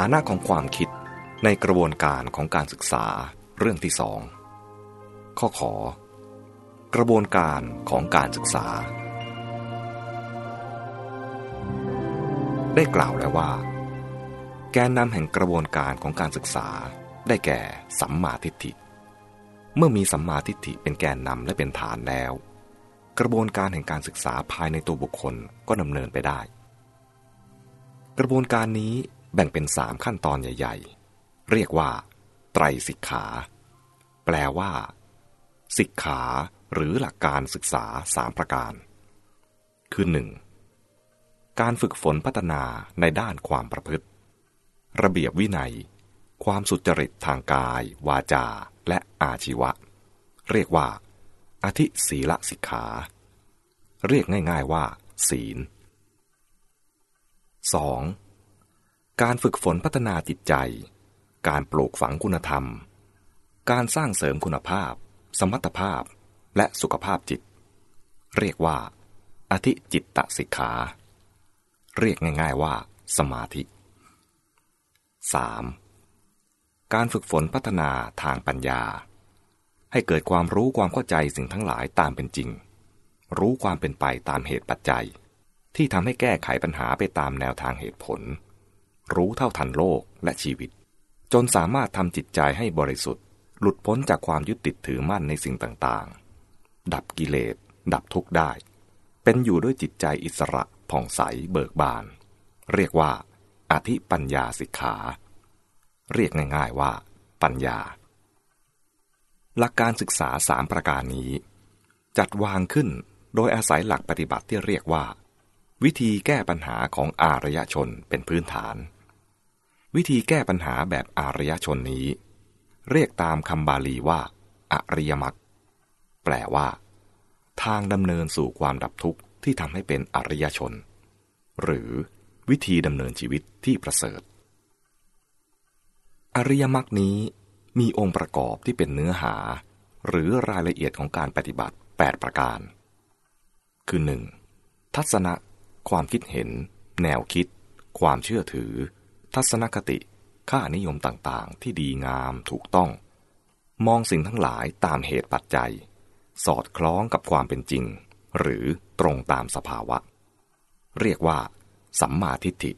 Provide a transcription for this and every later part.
ฐานะของความคิดในกระบวนการของการศึกษาเรื่องที่สองข้อขอ กระบวนการของการศึกษา ได้กล่าวแล้วว่า แกนนำแห่งกระบวนการของการศึกษา ได้แก่สัมมาทิฏฐิ เมื่อมีสัมมาทิฏฐิเป็นแกนนำและเป็นฐานแล้ว กระบวนการแห่งการศึกษาภายในตัวบุคคลก็ดำเนินไปได้ กระบวนการนี้ แบ่งเป็นสามขั้นตอนใหญ่ ๆ เรียกว่า ไตรสิกขา แปลว่า สิกขาหรือหลักการศึกษาสามประการ คือหนึ่งการฝึกฝนพัฒนาในด้านความประพฤติ ระเบียบวินัย ความสุจริตทางกาย วาจา และอาชีวะ เรียกว่า อธิศีลสิกขา เรียกง่าย ๆว่า ศีล 2. การฝึกฝนพัฒนาจิตใจ การปลูกฝังคุณธรรม การสร้างเสริมคุณภาพ สมรรถภาพ และสุขภาพจิต เรียกว่า อธิจิตตสิกขา เรียกง่าย ๆว่า สมาธิ 3. การฝึกฝนพัฒนาทางปัญญา ให้เกิดความรู้ความเข้าใจสิ่งทั้งหลายตามเป็นจริง รู้ความเป็นไปตามเหตุปัจจัย ที่ทำให้แก้ไขปัญหาไปตามแนวทางเหตุผล รู้เท่าทันโลกและชีวิต จนสามารถทำจิตใจให้บริสุทธิ์ หลุดพ้นจากความยึดติดถือมั่นในสิ่งต่างๆ ดับกิเลส ดับทุกข์ได้ เป็นอยู่ด้วยจิตใจอิสระผ่องใสเบิกบาน เรียกว่า อธิปัญญาสิกขา เรียกง่ายๆว่า ปัญญา หลักการศึกษาสามประการนี้ จัดวางขึ้นโดยอาศัยหลักปฏิบัติที่เรียกว่า วิธีแก้ปัญหาของอารยชนเป็นพื้นฐาน วิธีแก้ปัญหาแบบอารยชนนี้ เรียกตามคำบาลีว่าอริยมรรคแปลว่า ทางดำเนินสู่ความดับทุกข์ที่ทำให้เป็นอริยชน หรือวิธีดำเนินชีวิตที่ประเสริฐ อริยมรรคนี้มีองค์ประกอบที่เป็นเนื้อหา หรือรายละเอียดของการปฏิบัติ 8 ประการ คือ 1. ทัศนะ ความคิดเห็น แนวคิด ความเชื่อถือ ทัศนคติ ค่านิยมต่างๆ ที่ดีงามถูกต้อง มองสิ่งทั้งหลายตามเหตุปัจจัย สอดคล้องกับความเป็นจริง หรือตรงตามสภาวะ เรียกว่า สัมมาทิฏฐิ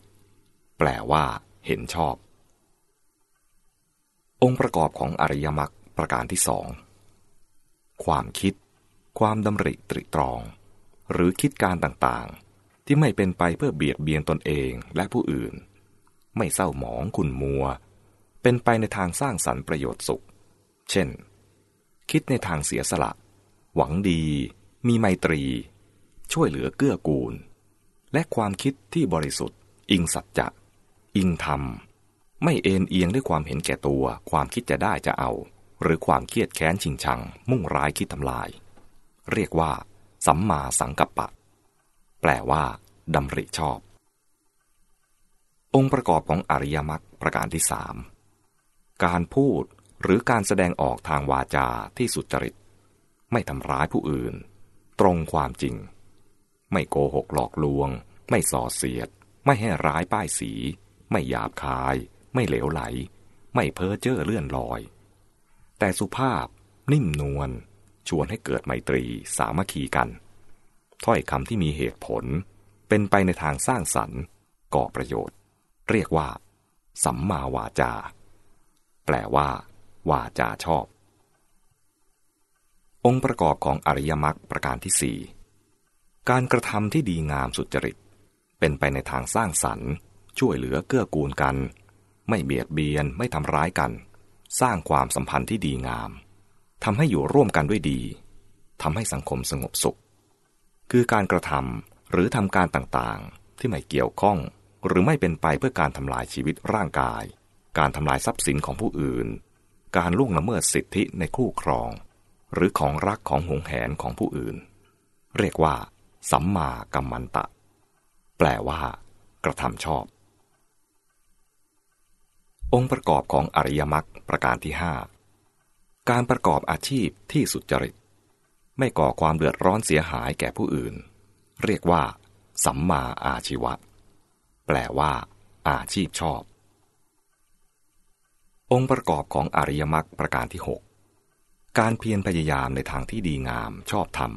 แปลว่า เห็นชอบ องค์ประกอบของอริยมรรคประการที่สอง ความคิด ความดำริตริตรอง หรือคิดการต่างๆ ที่ไม่เป็นไปเพื่อเบียดเบียนตนเองและผู้อื่น ไม่เศร้าหมองขุ่นมัว เป็นไปในทางสร้างสรรค์ประโยชน์สุข เช่น คิดในทางเสียสละ หวังดี มีไมตรี ช่วยเหลือเกื้อกูล และความคิดที่บริสุทธิ์ อิงสัจจะ อิงธรรม ไม่เอ็นเอียงด้วยความเห็นแก่ตัว ความคิดจะได้จะเอา หรือความเครียดแค้นชิงชัง มุ่งร้ายคิดทำลาย เรียกว่า สัมมาสังกัปปะ แปลว่าดำริชอบ องค์ประกอบของอริยมรรคประการที่สามการพูดหรือการแสดงออกทางวาจาที่สุจริต ไม่ทำร้ายผู้อื่น ตรงความจริง ไม่โกหกหลอกลวง ไม่ส่อเสียด ไม่ให้ร้ายป้ายสี ไม่หยาบคาย ไม่เหลวไหล ไม่เพ้อเจ้อเลื่อนลอย แต่สุภาพ นิ่มนวลชวนให้เกิดไมตรีสามัคคีกัน ถ้อยคำที่มีเหตุผล เป็นไปในทางสร้างสรรค์ ก่อประโยชน์ เรียกว่า สัมมาวาจา แปลว่า วาจาชอบ องค์ประกอบของอริยมรรคประการที่สี่การกระทำที่ดีงามสุจริต เป็นไปในทางสร้างสรรค์ ช่วยเหลือเกื้อกูลกัน ไม่เบียดเบียนไม่ทำร้ายกัน สร้างความสัมพันธ์ที่ดีงามทำให้อยู่ร่วมกันด้วยดีทำให้สังคมสงบสุข คือการกระทำหรือทำการต่างๆ ที่ไม่เกี่ยวข้อง หรือไม่เป็นไปเพื่อการทำลายชีวิตร่างกาย การทำลายทรัพย์สินของผู้อื่น การล่วงละเมิดสิทธิในคู่ครอง หรือของรักของหวงแหนของผู้อื่น เรียกว่า สัมมากัมมันตะ แปลว่า กระทำชอบ องค์ประกอบของอริยมรรคประการที่ห้าการประกอบอาชีพที่สุจริต ไม่ก่อความเดือดร้อนเสียหายแก่ผู้อื่น เรียกว่า สัมมาอาชีวะ แปลว่า อาชีพชอบ องค์ประกอบของอริยมรรคประการที่ 6 การเพียรพยายามในทางที่ดีงามชอบธรรม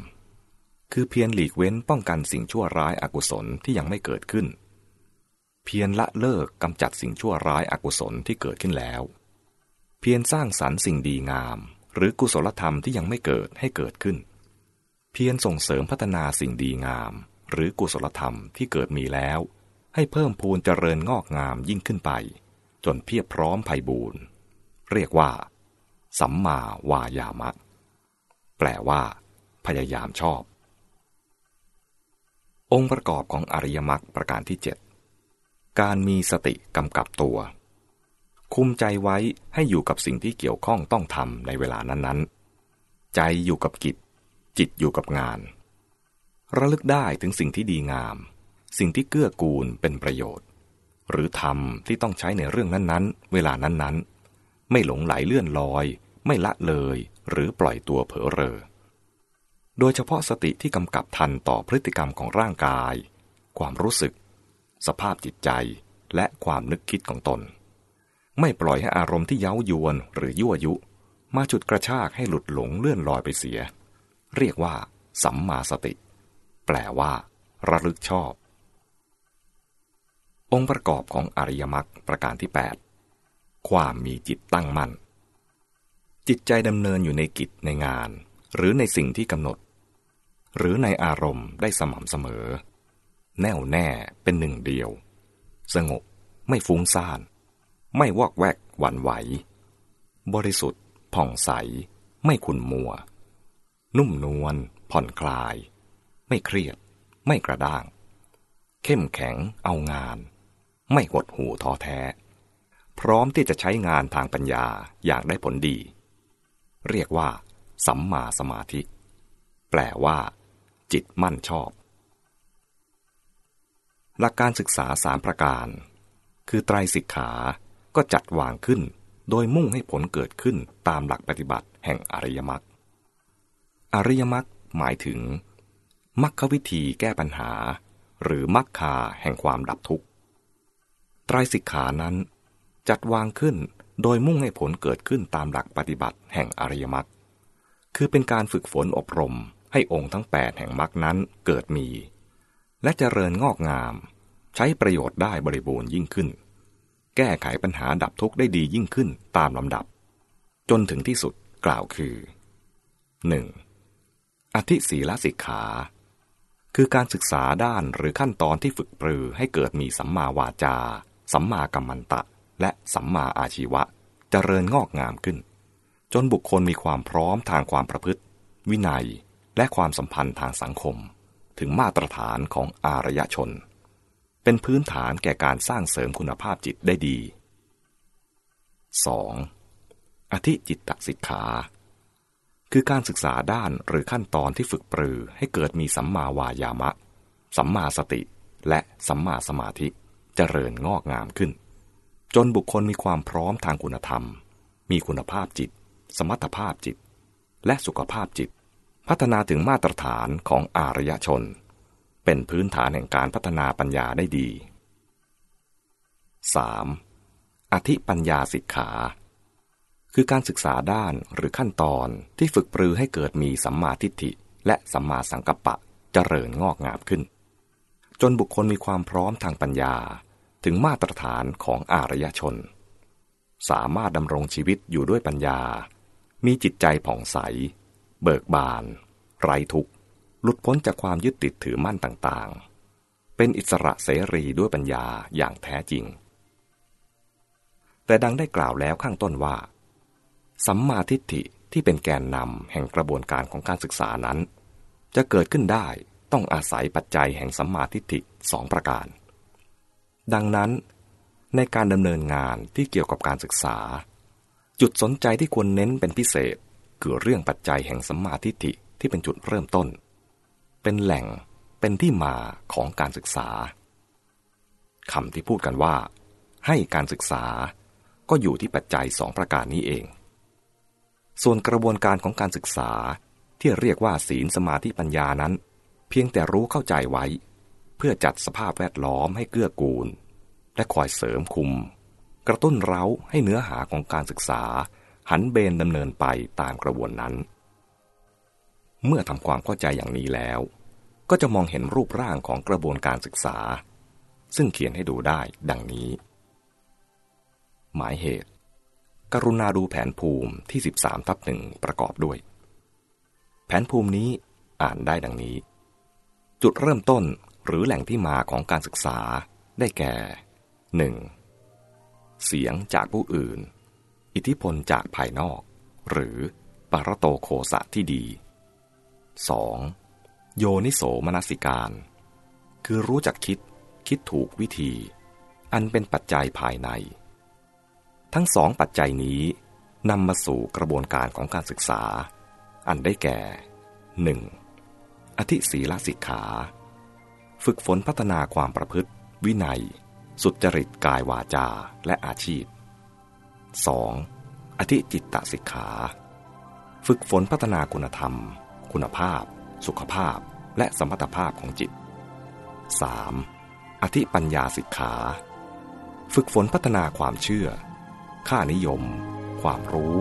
คือเพียรหลีกเว้นป้องกันสิ่งชั่วร้ายอากุศลที่ยังไม่เกิดขึ้น เพียรละเลิกกำจัดสิ่งชั่วร้ายอากุศลที่เกิดขึ้นแล้ว เพียรสร้างสรรค์สิ่งดีงาม หรือกุศลธรรมที่ยังไม่เกิดให้เกิดขึ้น เพียรส่งเสริมพัฒนาสิ่งดีงาม หรือกุศลธรรมที่เกิดมีแล้ว ให้เพิ่มพูนเจริญงอกงามยิ่งขึ้นไป จนเพียบพร้อมไพ่บูรณ์เรียกว่า สัมมาวายามะ แปลว่า พยายามชอบ องค์ประกอบของอริยมรรคประการที่ 7 การมีสติกำกับตัว คุมใจไว้ให้อยู่กับสิ่งที่เกี่ยวข้องต้องทำในเวลานั้นๆ ใจอยู่กับกิจ จิตอยู่กับงาน ระลึกได้ถึงสิ่งที่ดีงาม สิ่งที่เกื้อกูลเป็นประโยชน์ หรือธรรมที่ต้องใช้ในเรื่องนั้นๆ เวลานั้นๆ ไม่หลงไหลเลื่อนลอย ไม่ละเลยหรือปล่อยตัวเผลอเรอ โดยเฉพาะสติที่กำกับทันต่อพฤติกรรมของร่างกาย ความรู้สึก สภาพจิตใจ และความนึกคิดของตน ไม่ปล่อยให้อารมณ์ที่เย้ายวนหรือยั่วยุ มาจุดกระชากให้หลุดหลงเลื่อนลอยไปเสีย เรียกว่า สัมมาสติ แปลว่า ระลึกชอบ องค์ประกอบของอริยมรรคประการที่ 8 ความมีจิตตั้งมั่น จิตใจดำเนินอยู่ในกิจในงาน หรือในสิ่งที่กำหนด หรือในอารมณ์ได้สม่ำเสมอ แน่วแน่เป็นหนึ่งเดียว สงบไม่ฟุ้งซ่าน ไม่วอกแวกหวั่นไหว บริสุทธิ์ผ่องใส ไม่ขุ่นมัว นุ่มนวลผ่อนคลาย ไม่เครียด ไม่กระด้าง เข้มแข็งเอางาน ไม่หดหูท้อแท้ พร้อมที่จะใช้งานทางปัญญาอย่างได้ผลดี เรียกว่า สัมมาสมาธิ แปลว่า จิตมั่นชอบ หลักการศึกษาสามประการ คือไตรสิกขาก็จัดวางขึ้น โดยมุ่งให้ผลเกิดขึ้นตามหลักปฏิบัติแห่งอริยมรรคอริยมรรคหมายถึงมรรควิธีแก้ปัญหา หรือมรรคาแห่งความดับทุกข์ ตรสิกขานั้น จัดวางขึ้นโดยมุ่งให้ผลเกิดขึ้นตามหลักปฏิบัติแห่งอริยมรรคคือเป็นการฝึกฝนอบรมให้องค์ทั้งแปดแห่งมรรคนั้นเกิดมี และเจริญงอกงาม ใช้ประโยชน์ได้บริบูรณ์ยิ่งขึ้น แก้ไขปัญหาดับทุกข์ได้ดียิ่งขึ้นตามลำดับ จนถึงที่สุดกล่าวคือ 1. อธิศีลสิกขา คือการศึกษาด้านหรือขั้นตอนที่ฝึกปรือให้เกิดมีสัมมาวาจา สัมมากัมมันตะ และสัมมาอาชีวะจะเจริญงอกงามขึ้น จนบุคคลมีความพร้อมทางความประพฤติ วินัยและความสัมพันธ์ทางสังคม ถึงมาตรฐานของอารยชน เป็นพื้นฐานแก่การสร้างเสริมคุณภาพจิตได้ดี 2. อธิจิตตสิกขาคือการศึกษาด้านหรือขั้นตอนที่ฝึกปรือให้เกิดมีสัมมาวายามะ สัมมาสติ และสัมมาสมาธิ เจริญงอกงามขึ้น จนบุคคลมีความพร้อมทางคุณธรรม มีคุณภาพจิต สมรรถภาพจิต และสุขภาพจิต พัฒนาถึงมาตรฐานของอารยชน เป็นพื้นฐานแห่งการพัฒนาปัญญาได้ดี 3. อธิปัญญาสิกขา คือการศึกษาด้านหรือขั้นตอนที่ฝึกปรือให้เกิดมีสัมมาทิฏฐิและสัมมาสังกัปปะเจริญงอกงามขึ้น จนบุคคลมีความพร้อมทางปัญญาถึงมาตรฐานของอารยชน สามารถดำรงชีวิตอยู่ด้วยปัญญา มีจิตใจผ่องใส เบิกบาน ไร้ทุกข์หลุดพ้นจากความยึดติดถือมั่นต่างๆ เป็นอิสระเสรีด้วยปัญญาอย่างแท้จริง แต่ดังได้กล่าวแล้วข้างต้นว่า สัมมาทิฏฐิที่เป็นแกนนำแห่งกระบวนการของการศึกษานั้น จะเกิดขึ้นได้ ต้องอาศัยปัจจัยแห่งสัมมาทิฏฐิสองประการ ดังนั้น ในการดำเนินงานที่เกี่ยวกับการศึกษา จุดสนใจที่ควรเน้นเป็นพิเศษ คือเรื่องปัจจัยแห่งสัมมาทิฏฐิที่เป็นจุดเริ่มต้น เป็นแหล่งเป็นที่มาของการศึกษาคำที่พูดกันว่า ให้การศึกษาก็อยู่ที่ปัจจัยสองประการนี้เอง ส่วนกระบวนการของการศึกษาที่เรียกว่าศีลสมาธิปัญญานั้น เพียงแต่รู้เข้าใจไว้ เพื่อจัดสภาพแวดล้อมให้เกื้อกูล และคอยเสริมคุม กระตุ้นเร้าให้เนื้อหาของการศึกษา หันเบนดำเนินไปตามกระบวนนั้น เมื่อทำความเข้าใจอย่างนี้แล้ว ก็จะมองเห็นรูปร่างของกระบวนการศึกษา ซึ่งเขียนให้ดูได้ดังนี้ หมายเหตุ กรุณาดูแผนภูมิที่ 13ทับหนึ่งประกอบด้วย แผนภูมินี้อ่านได้ดังนี้ จุดเริ่มต้นหรือแหล่งที่มาของการศึกษาได้แก่ 1. เสียงจากผู้อื่น อิทธิพลจากภายนอก หรือปรโตโคสะที่ดี 2. โยนิโสมนสิการ คือรู้จักคิดคิดถูกวิธี อันเป็นปัจจัยภายใน ทั้งสองปัจจัยนี้นำมาสู่กระบวนการของการศึกษา อันได้แก่ 1. อธิศีลสิกขา ฝึกฝนพัฒนาความประพฤติ วินัย สุจริตกายวาจาและอาชีพ 2. อธิจิตตสิกขา ฝึกฝนพัฒนาคุณธรรม คุณภาพ สุขภาพ และสมรรถภาพของจิต 3. อธิปัญญาสิกขา ฝึกฝนพัฒนาความเชื่อ ค่านิยม ความรู้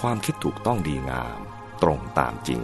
ความคิดถูกต้องดีงาม ตรงตามจริง